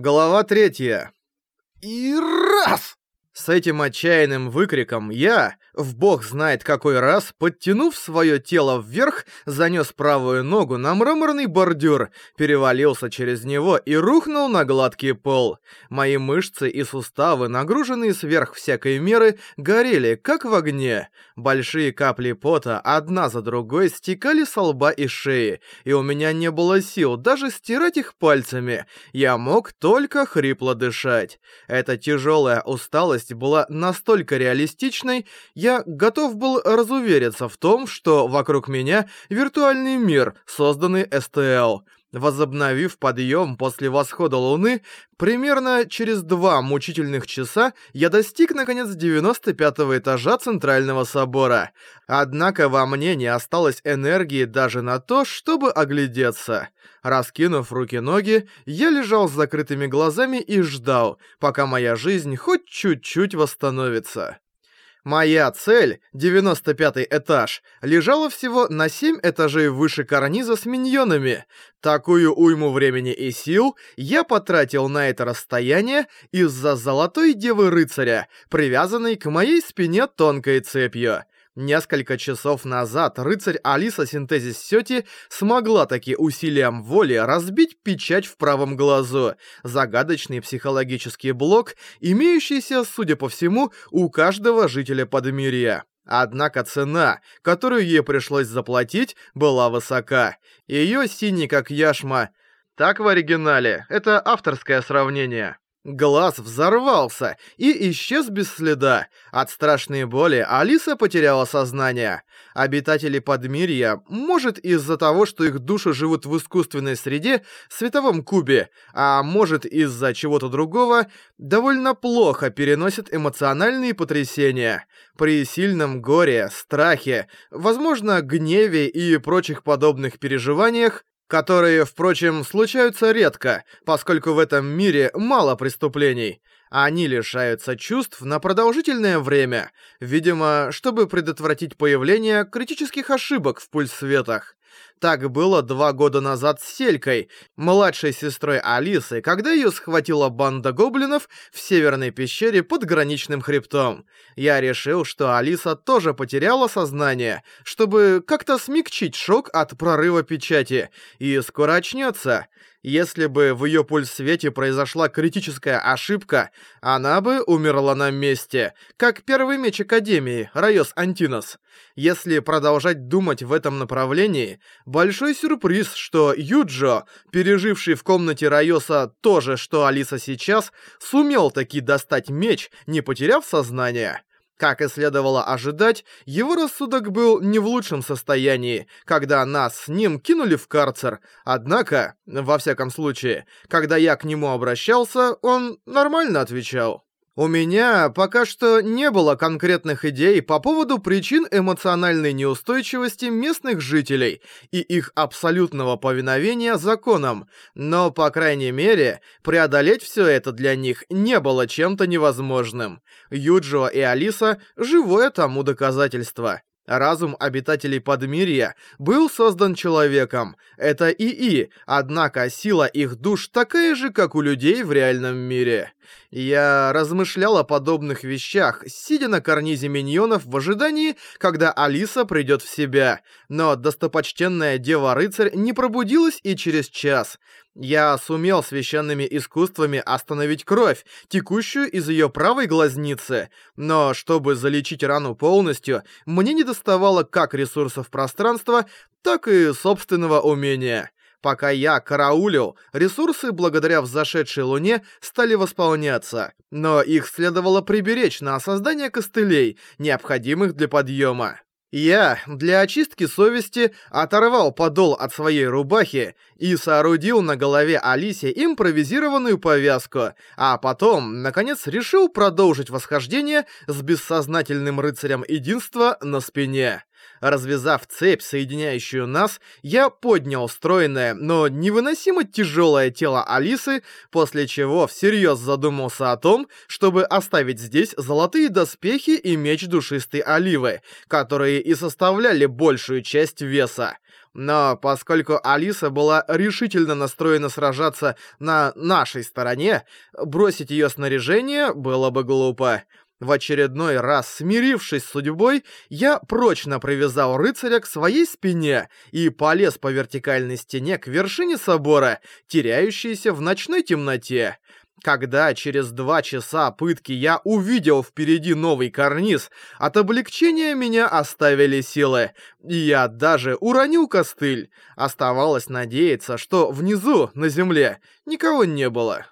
Глава третья. И раз! С этим отчаянным выкриком я, в бог знает какой раз, подтянув свое тело вверх, занес правую ногу на мраморный бордюр, перевалился через него и рухнул на гладкий пол. Мои мышцы и суставы, нагруженные сверх всякой меры, горели, как в огне. Большие капли пота одна за другой стекали с лба и шеи, и у меня не было сил даже стирать их пальцами. Я мог только хрипло дышать. Эта тяжелая усталость была настолько реалистичной, я готов был разувериться в том, что вокруг меня виртуальный мир, созданный СТЛ. Возобновив подъем после восхода Луны, примерно через два мучительных часа я достиг, наконец, 95-го этажа Центрального Собора. Однако во мне не осталось энергии даже на то, чтобы оглядеться. Раскинув руки-ноги, я лежал с закрытыми глазами и ждал, пока моя жизнь хоть чуть-чуть восстановится. Моя цель, 95 этаж, лежала всего на 7 этажей выше карниза с миньонами. Такую уйму времени и сил я потратил на это расстояние из-за золотой девы-рыцаря, привязанной к моей спине тонкой цепью. Несколько часов назад рыцарь Алиса Синтезис Сёти смогла таки усилием воли разбить печать в правом глазу, загадочный психологический блок, имеющийся, судя по всему, у каждого жителя Подмирья. Однако цена, которую ей пришлось заплатить, была высока. Её синий как яшма. Так в оригинале, это авторское сравнение. Глаз взорвался и исчез без следа. От страшной боли Алиса потеряла сознание. Обитатели Подмирья, может из-за того, что их души живут в искусственной среде, световом кубе, а может из-за чего-то другого, довольно плохо переносят эмоциональные потрясения. При сильном горе, страхе, возможно, гневе и прочих подобных переживаниях, которые, впрочем, случаются редко, поскольку в этом мире мало преступлений. Они лишаются чувств на продолжительное время, видимо, чтобы предотвратить появление критических ошибок в пульсветах. Так было два года назад с Селькой, младшей сестрой Алисы, когда ее схватила банда гоблинов в северной пещере под граничным хребтом. Я решил, что Алиса тоже потеряла сознание, чтобы как-то смягчить шок от прорыва печати, и скоро очнется. Если бы в ее пульсвете произошла критическая ошибка, она бы умерла на месте, как первый меч Академии, Райос Антинос. Если продолжать думать в этом направлении, большой сюрприз, что Юджо, переживший в комнате Райоса то же, что Алиса сейчас, сумел таки достать меч, не потеряв сознание. Как и следовало ожидать, его рассудок был не в лучшем состоянии, когда нас с ним кинули в карцер. Однако, во всяком случае, когда я к нему обращался, он нормально отвечал. У меня пока что не было конкретных идей по поводу причин эмоциональной неустойчивости местных жителей и их абсолютного повиновения законам, но, по крайней мере, преодолеть все это для них не было чем-то невозможным. Юджио и Алиса — живое тому доказательство. Разум обитателей Подмирья был создан человеком. Это ИИ, однако сила их душ такая же, как у людей в реальном мире. Я размышлял о подобных вещах, сидя на карнизе миньонов в ожидании, когда Алиса придет в себя. Но достопочтенная Дева-рыцарь не пробудилась и через час. Я сумел священными искусствами остановить кровь, текущую из ее правой глазницы, но чтобы залечить рану полностью, мне не доставало как ресурсов пространства, так и собственного умения. Пока я караулил, ресурсы благодаря взошедшей луне стали восполняться, но их следовало приберечь на создание костылей, необходимых для подъема. Я для очистки совести оторвал подол от своей рубахи и соорудил на голове Алисе импровизированную повязку, а потом, наконец, решил продолжить восхождение с бессознательным рыцарем единства на спине. Развязав цепь, соединяющую нас, я поднял стройное, но невыносимо тяжелое тело Алисы, после чего всерьез задумался о том, чтобы оставить здесь золотые доспехи и меч душистой оливы, которые и составляли большую часть веса. Но поскольку Алиса была решительно настроена сражаться на нашей стороне, бросить ее снаряжение было бы глупо. В очередной раз, смирившись с судьбой, я прочно привязал рыцаря к своей спине и полез по вертикальной стене к вершине собора, теряющейся в ночной темноте. Когда через два часа пытки я увидел впереди новый карниз, от облегчения меня оставили силы, я даже уронил костыль. Оставалось надеяться, что внизу, на земле, никого не было.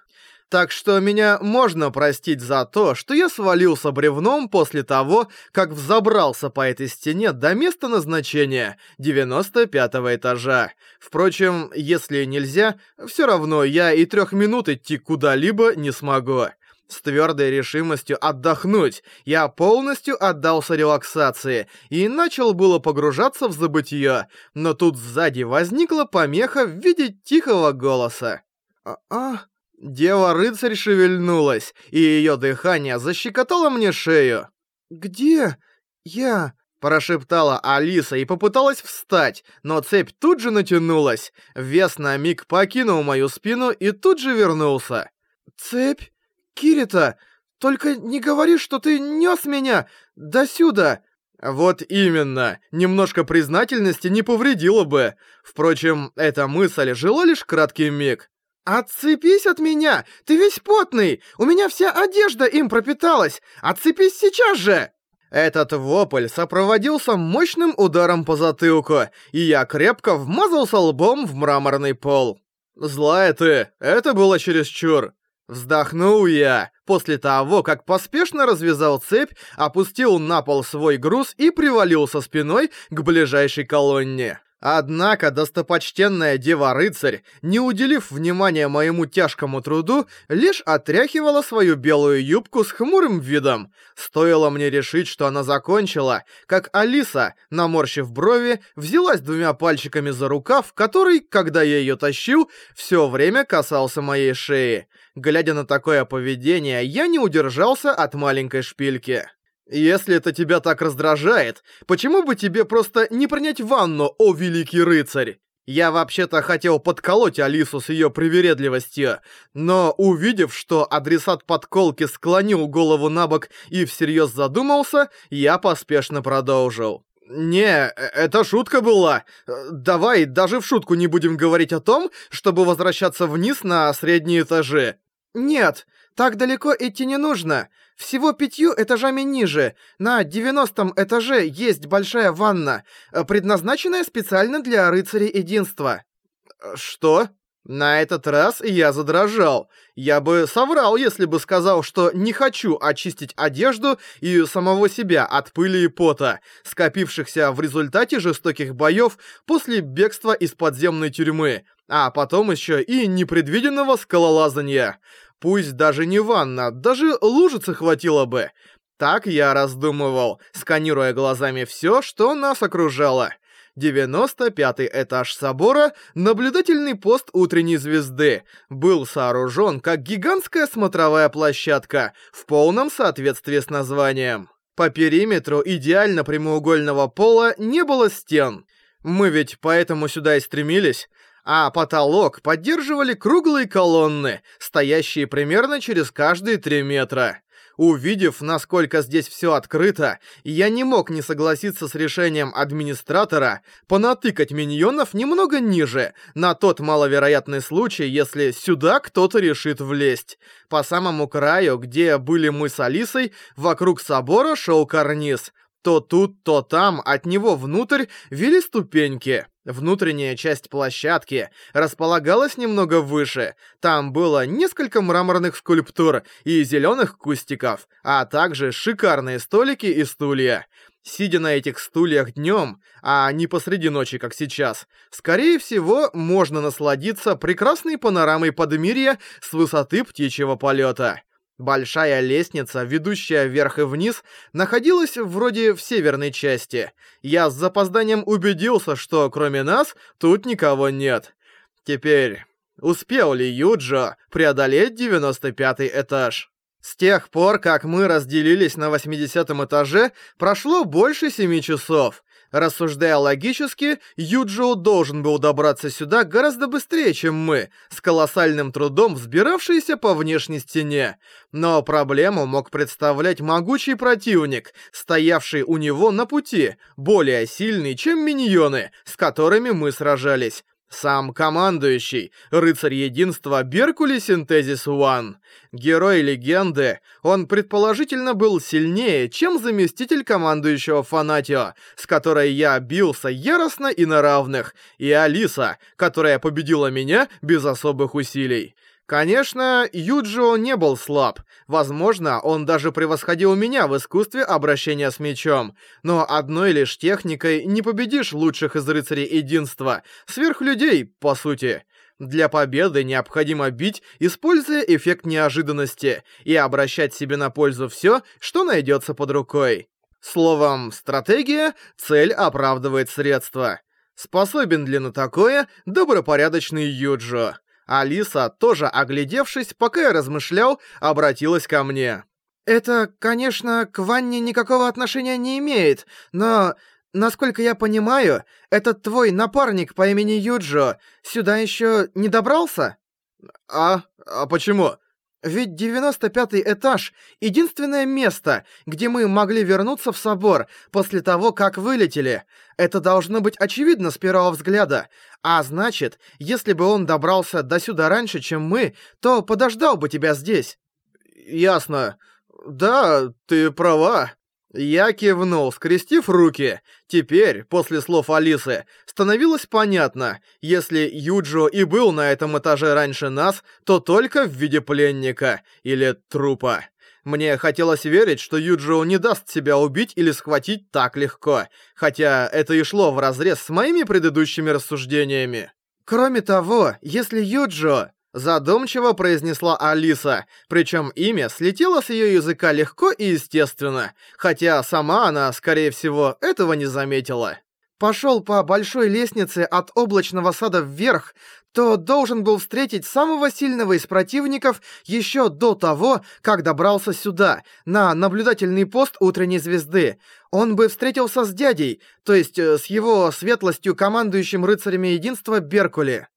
Так что меня можно простить за то, что я свалился бревном после того, как взобрался по этой стене до места назначения 95 этажа. Впрочем, если нельзя, все равно я и трех минут идти куда-либо не смогу. С твердой решимостью отдохнуть, я полностью отдался релаксации и начал было погружаться в забытье, но тут сзади возникла помеха в виде тихого голоса. «А-а...» Дева-рыцарь шевельнулась, и ее дыхание защекотало мне шею. «Где я?» – прошептала Алиса и попыталась встать, но цепь тут же натянулась. Вес на миг покинул мою спину и тут же вернулся. «Цепь? Кирита, только не говори, что ты нес меня до сюда!» Вот именно, немножко признательности не повредило бы. Впрочем, эта мысль жила лишь краткий миг. «Отцепись от меня! Ты весь потный! У меня вся одежда им пропиталась! Отцепись сейчас же!» Этот вопль сопроводился мощным ударом по затылку, и я крепко вмазался лбом в мраморный пол. «Злая ты, это было чересчур!» Вздохнул я, после того, как поспешно развязал цепь, опустил на пол свой груз и привалился спиной к ближайшей колонне. Однако достопочтенная дева-рыцарь, не уделив внимания моему тяжкому труду, лишь отряхивала свою белую юбку с хмурым видом. Стоило мне решить, что она закончила, как Алиса, наморщив брови, взялась двумя пальчиками за рукав, который, когда я ее тащил, все время касался моей шеи. Глядя на такое поведение, я не удержался от маленькой шпильки. «Если это тебя так раздражает, почему бы тебе просто не принять ванну, о великий рыцарь?» Я вообще-то хотел подколоть Алису с ее привередливостью, но увидев, что адресат подколки склонил голову на бок и всерьез задумался, я поспешно продолжил. «Не, это шутка была. Давай даже в шутку не будем говорить о том, чтобы возвращаться вниз на средние этажи». «Нет, так далеко идти не нужно. Всего пятью этажами ниже, на девяностом этаже есть большая ванна, э, предназначенная специально для рыцарей единства». «Что?» На этот раз я задрожал. Я бы соврал, если бы сказал, что не хочу очистить одежду и самого себя от пыли и пота, скопившихся в результате жестоких боев после бегства из подземной тюрьмы, а потом еще и непредвиденного скалолазания. Пусть даже не ванна, даже лужицы хватило бы. Так я раздумывал, сканируя глазами все, что нас окружало. 95-й этаж собора, наблюдательный пост утренней звезды, был сооружен как гигантская смотровая площадка, в полном соответствии с названием. По периметру идеально прямоугольного пола не было стен. Мы ведь поэтому сюда и стремились а потолок поддерживали круглые колонны, стоящие примерно через каждые три метра. Увидев, насколько здесь все открыто, я не мог не согласиться с решением администратора понатыкать миньонов немного ниже, на тот маловероятный случай, если сюда кто-то решит влезть. По самому краю, где были мы с Алисой, вокруг собора шел карниз. То тут, то там от него внутрь вели ступеньки. Внутренняя часть площадки располагалась немного выше. Там было несколько мраморных скульптур и зеленых кустиков, а также шикарные столики и стулья. Сидя на этих стульях днем, а не посреди ночи, как сейчас, скорее всего, можно насладиться прекрасной панорамой Подмирья с высоты птичьего полета. Большая лестница, ведущая вверх и вниз, находилась вроде в северной части. Я с запозданием убедился, что кроме нас тут никого нет. Теперь, успел ли Юджо преодолеть 95-й этаж? С тех пор, как мы разделились на 80 этаже, прошло больше 7 часов. Рассуждая логически, Юджио должен был добраться сюда гораздо быстрее, чем мы, с колоссальным трудом взбиравшиеся по внешней стене. Но проблему мог представлять могучий противник, стоявший у него на пути, более сильный, чем миньоны, с которыми мы сражались. Сам командующий, рыцарь единства Беркули Синтезис Уан. Герой легенды, он предположительно был сильнее, чем заместитель командующего Фанатио, с которой я бился яростно и на равных, и Алиса, которая победила меня без особых усилий. Конечно, Юджио не был слаб. Возможно, он даже превосходил меня в искусстве обращения с мечом. Но одной лишь техникой не победишь лучших из рыцарей единства. Сверхлюдей, по сути. Для победы необходимо бить, используя эффект неожиданности, и обращать себе на пользу все, что найдется под рукой. Словом, стратегия — цель оправдывает средства. Способен ли на такое добропорядочный Юджо? Алиса, тоже оглядевшись, пока я размышлял, обратилась ко мне. «Это, конечно, к Ванне никакого отношения не имеет, но, насколько я понимаю, этот твой напарник по имени Юджо сюда еще не добрался?» «А? А почему?» Ведь 95-й этаж — единственное место, где мы могли вернуться в собор после того, как вылетели. Это должно быть очевидно с первого взгляда. А значит, если бы он добрался до сюда раньше, чем мы, то подождал бы тебя здесь. Ясно. Да, ты права. Я кивнул, скрестив руки. Теперь, после слов Алисы, становилось понятно, если Юджо и был на этом этаже раньше нас, то только в виде пленника или трупа. Мне хотелось верить, что Юджио не даст себя убить или схватить так легко, хотя это и шло вразрез с моими предыдущими рассуждениями. Кроме того, если Юджио Задумчиво произнесла Алиса, причем имя слетело с ее языка легко и естественно, хотя сама она, скорее всего, этого не заметила. Пошел по большой лестнице от облачного сада вверх, то должен был встретить самого сильного из противников еще до того, как добрался сюда, на наблюдательный пост утренней звезды. Он бы встретился с дядей, то есть э, с его светлостью командующим рыцарями единства Беркули.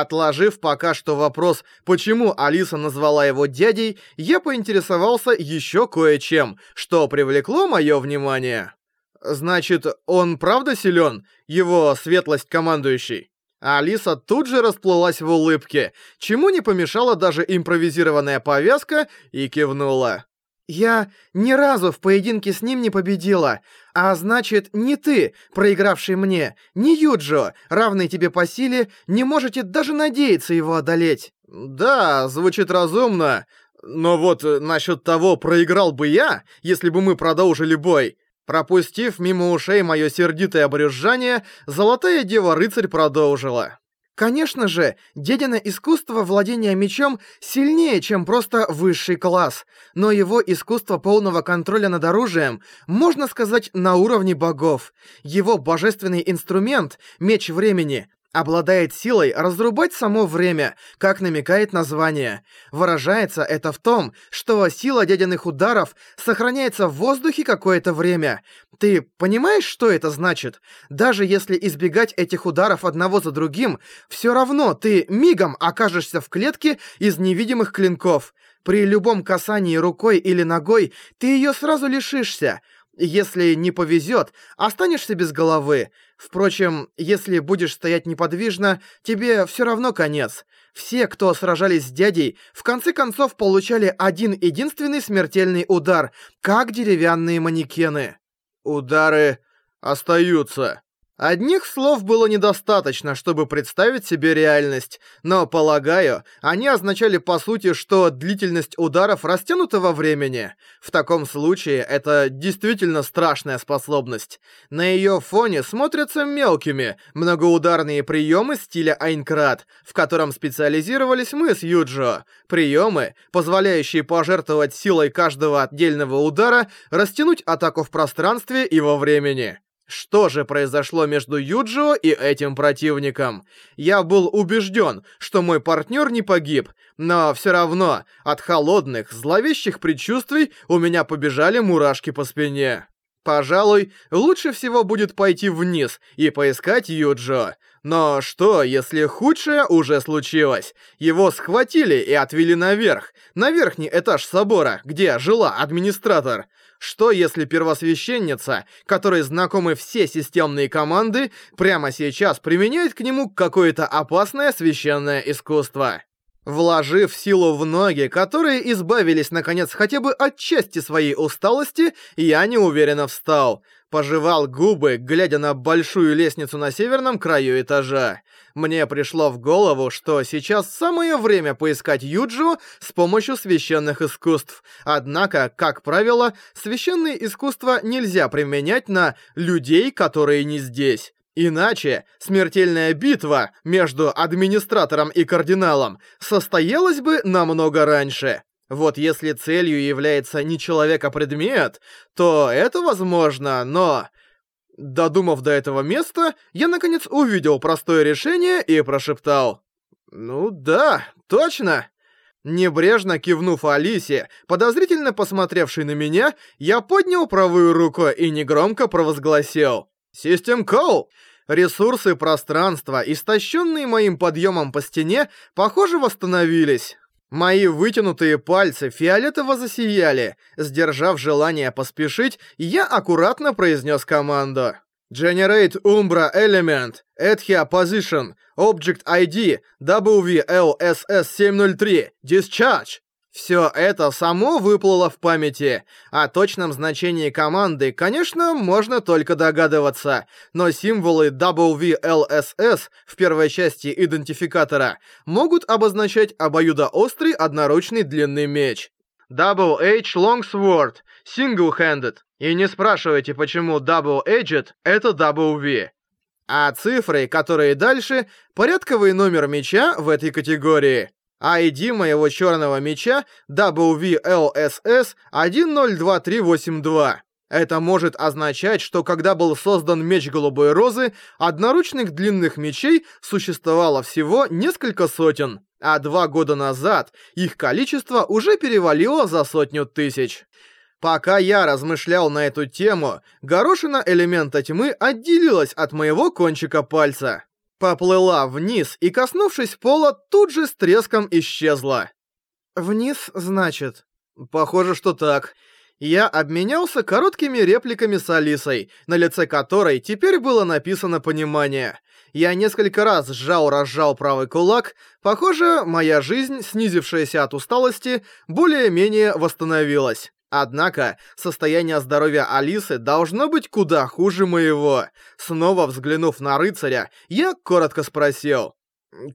Отложив пока что вопрос, почему Алиса назвала его дядей, я поинтересовался еще кое-чем, что привлекло мое внимание. Значит, он правда силен, его светлость командующий? Алиса тут же расплылась в улыбке, чему не помешала даже импровизированная повязка, и кивнула. Я ни разу в поединке с ним не победила, а значит, ни ты, проигравший мне, ни Юджо, равный тебе по силе, не можете даже надеяться его одолеть. Да, звучит разумно, но вот насчет того, проиграл бы я, если бы мы продолжили бой. Пропустив мимо ушей мое сердитое брюзжание, Золотая Дева-рыцарь продолжила. Конечно же, дедино искусство владения мечом сильнее, чем просто высший класс, но его искусство полного контроля над оружием, можно сказать, на уровне богов. Его божественный инструмент, меч времени, обладает силой разрубать само время, как намекает название. Выражается это в том, что сила дядиных ударов сохраняется в воздухе какое-то время. Ты понимаешь, что это значит? Даже если избегать этих ударов одного за другим, все равно ты мигом окажешься в клетке из невидимых клинков. При любом касании рукой или ногой ты ее сразу лишишься. Если не повезет, останешься без головы. Впрочем, если будешь стоять неподвижно, тебе все равно конец. Все, кто сражались с дядей, в конце концов получали один единственный смертельный удар, как деревянные манекены. Удары остаются. Одних слов было недостаточно, чтобы представить себе реальность, но, полагаю, они означали по сути, что длительность ударов растянута во времени. В таком случае это действительно страшная способность. На ее фоне смотрятся мелкими, многоударные приемы стиля Айнкрат, в котором специализировались мы с Юджо. Приемы, позволяющие пожертвовать силой каждого отдельного удара, растянуть атаку в пространстве и во времени. Что же произошло между Юджио и этим противником? Я был убежден, что мой партнер не погиб, но все равно от холодных, зловещих предчувствий у меня побежали мурашки по спине. Пожалуй, лучше всего будет пойти вниз и поискать Юджо. Но что, если худшее уже случилось? Его схватили и отвели наверх, на верхний этаж собора, где жила администратор. Что если первосвященница, которой знакомы все системные команды, прямо сейчас применяет к нему какое-то опасное священное искусство? Вложив силу в ноги, которые избавились наконец хотя бы от части своей усталости, я неуверенно встал. Пожевал губы, глядя на большую лестницу на северном краю этажа. Мне пришло в голову, что сейчас самое время поискать Юджу с помощью священных искусств. Однако, как правило, священные искусства нельзя применять на людей, которые не здесь. Иначе смертельная битва между администратором и кардиналом состоялась бы намного раньше. Вот если целью является не человек, а предмет, то это возможно, но... Додумав до этого места, я наконец увидел простое решение и прошептал. «Ну да, точно!» Небрежно кивнув Алисе, подозрительно посмотревшей на меня, я поднял правую руку и негромко провозгласил. «Систем Call!» Ресурсы пространства, истощенные моим подъемом по стене, похоже, восстановились. Мои вытянутые пальцы фиолетово засияли. Сдержав желание поспешить, я аккуратно произнес команду. Generate Umbra Element, Ethia Position, Object ID, WVLSS703, Discharge. Все это само выплыло в памяти. О точном значении команды, конечно, можно только догадываться, но символы WVLSS в первой части идентификатора могут обозначать обоюдоострый одноручный длинный меч. Double H Longsword, Single-Handed. И не спрашивайте, почему Double-Edged — это WV. А цифры, которые дальше, порядковый номер меча в этой категории. ID моего черного меча WVLSS 102382. Это может означать, что когда был создан меч Голубой Розы, одноручных длинных мечей существовало всего несколько сотен, а два года назад их количество уже перевалило за сотню тысяч. Пока я размышлял на эту тему, горошина элемента тьмы отделилась от моего кончика пальца поплыла вниз и, коснувшись пола, тут же с треском исчезла. «Вниз, значит?» «Похоже, что так». Я обменялся короткими репликами с Алисой, на лице которой теперь было написано понимание. Я несколько раз сжал-разжал правый кулак. Похоже, моя жизнь, снизившаяся от усталости, более-менее восстановилась. Однако, состояние здоровья Алисы должно быть куда хуже моего. Снова взглянув на рыцаря, я коротко спросил.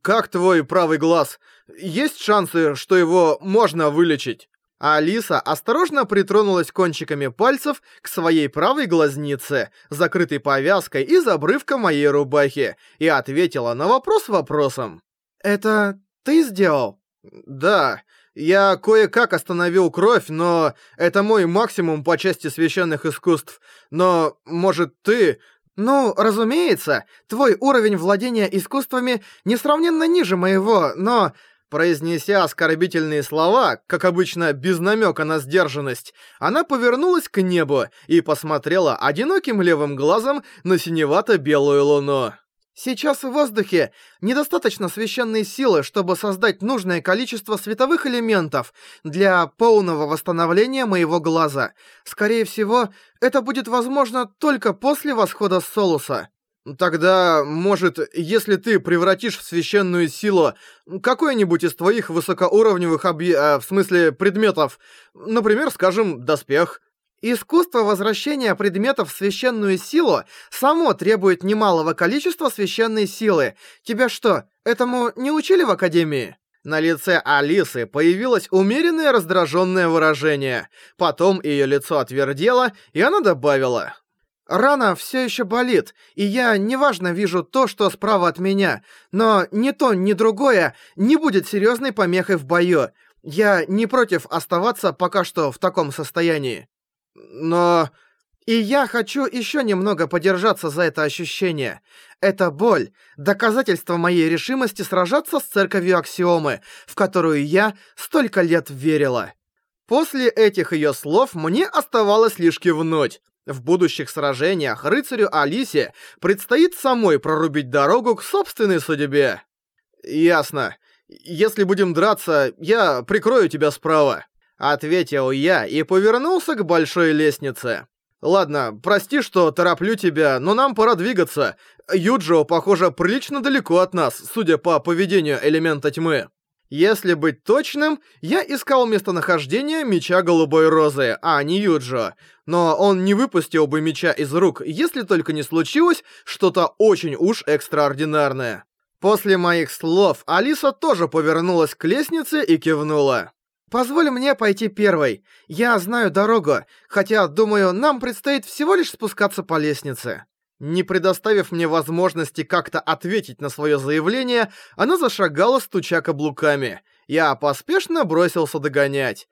«Как твой правый глаз? Есть шансы, что его можно вылечить?» Алиса осторожно притронулась кончиками пальцев к своей правой глазнице, закрытой повязкой из обрывка моей рубахи, и ответила на вопрос вопросом. «Это ты сделал?» «Да, я кое-как остановил кровь, но это мой максимум по части священных искусств. Но, может, ты... Ну, разумеется, твой уровень владения искусствами несравненно ниже моего, но... Произнеся оскорбительные слова, как обычно без намека на сдержанность, она повернулась к небу и посмотрела одиноким левым глазом на синевато-белую луну. Сейчас в воздухе недостаточно священной силы, чтобы создать нужное количество световых элементов для полного восстановления моего глаза. Скорее всего, это будет возможно только после восхода Солуса. Тогда, может, если ты превратишь в священную силу какой-нибудь из твоих высокоуровневых объ... Э, в смысле предметов, например, скажем, доспех, Искусство возвращения предметов в священную силу само требует немалого количества священной силы. Тебя что, этому не учили в Академии?» На лице Алисы появилось умеренное раздраженное выражение. Потом ее лицо отвердело, и она добавила. «Рана все еще болит, и я неважно вижу то, что справа от меня, но ни то, ни другое не будет серьезной помехой в бою. Я не против оставаться пока что в таком состоянии». Но... И я хочу еще немного подержаться за это ощущение. Это боль, доказательство моей решимости сражаться с церковью Аксиомы, в которую я столько лет верила. После этих ее слов мне оставалось лишь кивнуть. В будущих сражениях рыцарю Алисе предстоит самой прорубить дорогу к собственной судьбе. Ясно. Если будем драться, я прикрою тебя справа. Ответил я и повернулся к большой лестнице. Ладно, прости, что тороплю тебя, но нам пора двигаться. Юджио, похоже, прилично далеко от нас, судя по поведению элемента тьмы. Если быть точным, я искал местонахождение меча Голубой Розы, а не Юджо. Но он не выпустил бы меча из рук, если только не случилось что-то очень уж экстраординарное. После моих слов Алиса тоже повернулась к лестнице и кивнула. «Позволь мне пойти первой. Я знаю дорогу, хотя, думаю, нам предстоит всего лишь спускаться по лестнице». Не предоставив мне возможности как-то ответить на свое заявление, она зашагала, стуча каблуками. Я поспешно бросился догонять.